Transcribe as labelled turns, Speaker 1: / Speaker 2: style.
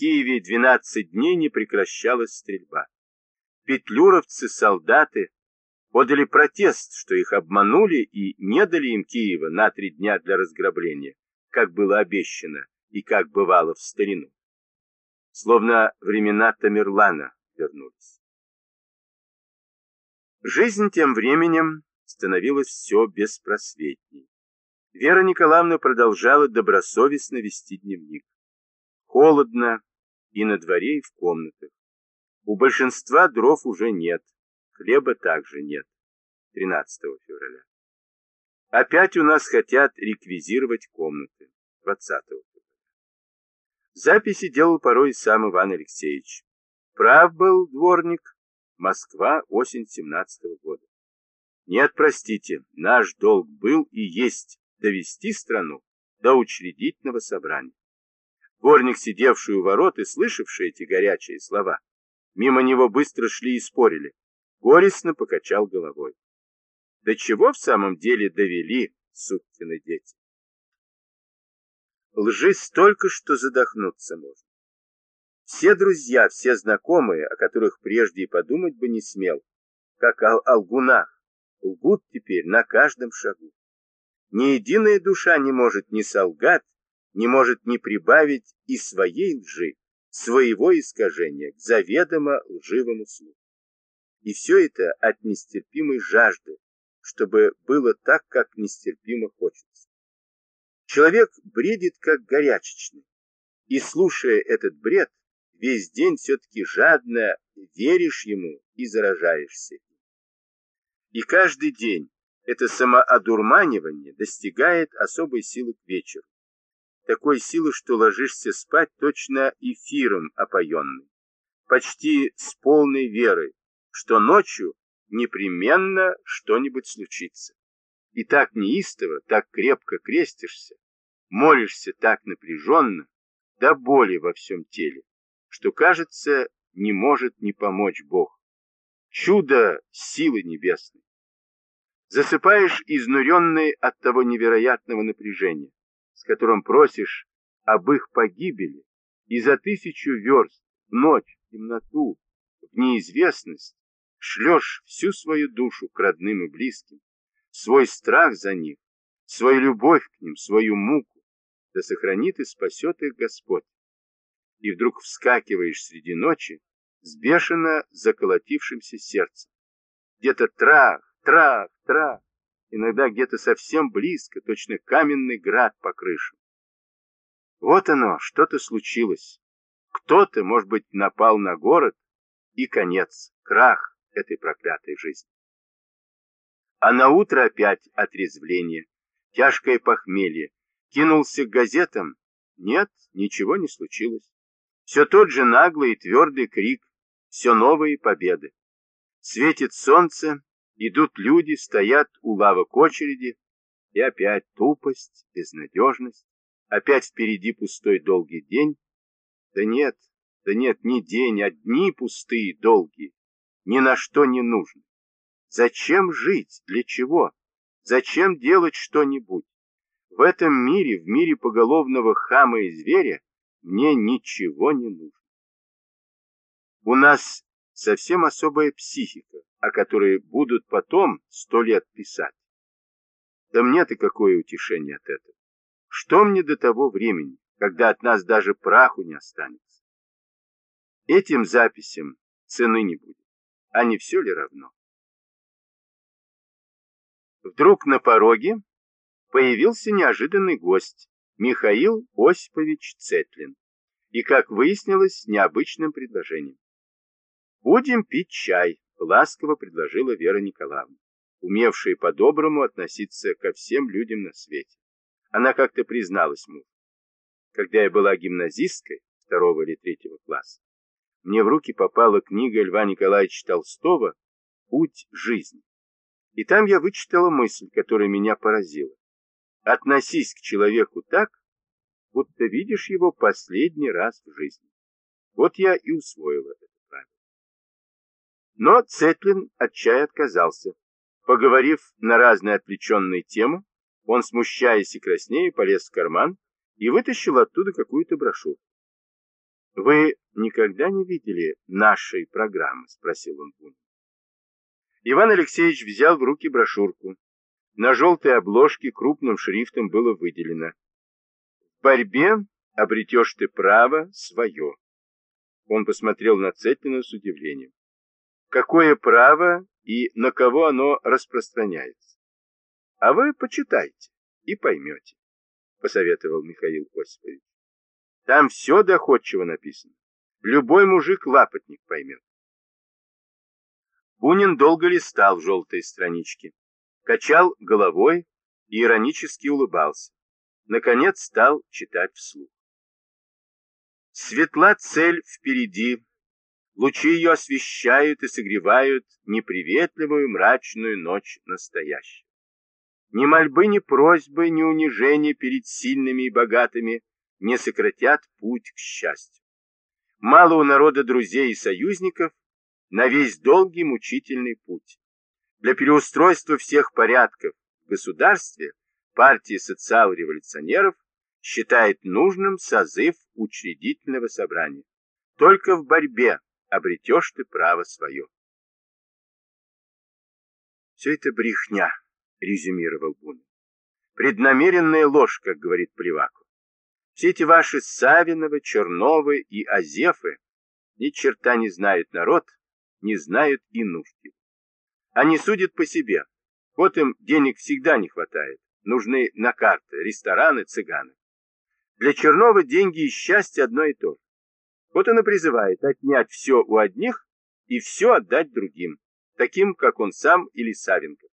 Speaker 1: Киеве 12 дней не прекращалась стрельба. Петлюровцы, солдаты подали протест, что их обманули и не дали им Киева на три дня для разграбления, как было обещано и как бывало в старину. Словно времена Тамерлана вернулись. Жизнь тем временем становилась все беспросветней. Вера Николаевна продолжала добросовестно вести дневник. Холодно и на дворе, и в комнатах. У большинства дров уже нет, хлеба также нет. 13 февраля. Опять у нас хотят реквизировать комнаты. 20 февраля. Записи делал порой сам Иван Алексеевич. Прав был дворник. Москва, осень 17 -го года. Нет, простите, наш долг был и есть довести страну до учредительного собрания. Дворник, сидевший у ворот и слышавший эти горячие слова, мимо него быстро шли и спорили. Горестно покачал головой. До чего в самом деле довели сукины дети? Лжи столько, что задохнуться можно. Все друзья, все знакомые, о которых прежде и подумать бы не смел, как о алгунах, лгут теперь на каждом шагу. Ни единая душа не может ни солгать, не может ни прибавить и своей лжи, своего искажения к заведомо лживому слуху. И все это от нестерпимой жажды, чтобы было так, как нестерпимо хочется. Человек бредит, как горячечный, и, слушая этот бред, весь день все-таки жадно веришь ему и заражаешься. И каждый день это самоодурманивание достигает особой силы к вечеру. Такой силы, что ложишься спать точно эфиром опоенный, почти с полной верой, что ночью непременно что-нибудь случится. И так неистово, так крепко крестишься, молишься так напряженно, до боли во всем теле, что, кажется, не может не помочь Бог чудо силы небесной. Засыпаешь изнуренный от того невероятного напряжения, с которым просишь об их погибели, и за тысячу верст в ночь, в темноту, в неизвестность шлешь всю свою душу к родным и близким, свой страх за них, свою любовь к ним, свою муку, да сохранит и спасет их Господь. И вдруг вскакиваешь среди ночи, с бешено заколотившимся сердцем. Где-то трах, трах, трах, иногда где-то совсем близко, точно каменный град по крыше. Вот оно, что-то случилось. Кто-то, может быть, напал на город, и конец, крах этой проклятой жизни. А на утро опять отрезвление, тяжкое похмелье. Кинулся к газетам. Нет, ничего не случилось. Все тот же наглый и твердый крик все новые победы. Светит солнце, идут люди, стоят у лавок очереди, и опять тупость, безнадежность, опять впереди пустой долгий день. Да нет, да нет, не день, а дни пустые, долгие, ни на что не нужны. Зачем жить? Для чего? Зачем делать что-нибудь? В этом мире, в мире поголовного хама и зверя, мне ничего не нужно. У нас совсем особая психика, о которой будут потом сто лет писать. Да мне-то какое утешение от этого. Что мне до того времени, когда от нас даже праху не останется? Этим записям цены не будет, а не все ли равно? Вдруг на пороге появился неожиданный гость Михаил Осипович Цетлин и, как выяснилось, с необычным предложением. «Будем пить чай», — ласково предложила Вера Николаевна, умевшая по-доброму относиться ко всем людям на свете. Она как-то призналась мужу. Когда я была гимназисткой второго или третьего класса, мне в руки попала книга Льва Николаевича Толстого «Путь жизни». И там я вычитала мысль, которая меня поразила. Относись к человеку так, будто видишь его последний раз в жизни. Вот я и усвоила это. Но Цетлин от чая отказался. Поговорив на разные отвлеченные темы, он, смущаясь и краснея, полез в карман и вытащил оттуда какую-то брошюру. Вы никогда не видели нашей программы? Спросил он Бунин. Иван Алексеевич взял в руки брошюрку. На желтой обложке крупным шрифтом было выделено «В борьбе обретешь ты право свое». Он посмотрел на Цетлина с удивлением. Какое право и на кого оно распространяется? А вы почитайте и поймете, посоветовал Михаил Осипович. Там все доходчиво написано. Любой мужик-лапотник поймет. Бунин долго листал желтые странички, качал головой и иронически улыбался. Наконец стал читать вслух. Светла цель впереди, лучи ее освещают и согревают неприветливую мрачную ночь настоящую. Ни мольбы, ни просьбы, ни унижения перед сильными и богатыми не сократят путь к счастью. Мало у народа друзей и союзников на весь долгий мучительный путь. Для переустройства всех порядков в государстве партия социал-революционеров считает нужным созыв учредительного собрания. Только в борьбе обретешь ты право свое. Все это брехня, резюмировал Бунин. Преднамеренная ложь, как говорит Плеваков. Все эти ваши Савиновы, Черновы и Азефы ни черта не знают народ, не знают и нужды. Они судят по себе. Вот им денег всегда не хватает. Нужны на карты, рестораны, цыганы. Для Чернова деньги и счастье одно и то же. Вот он призывает отнять все у одних и все отдать другим, таким, как он сам или Савенко.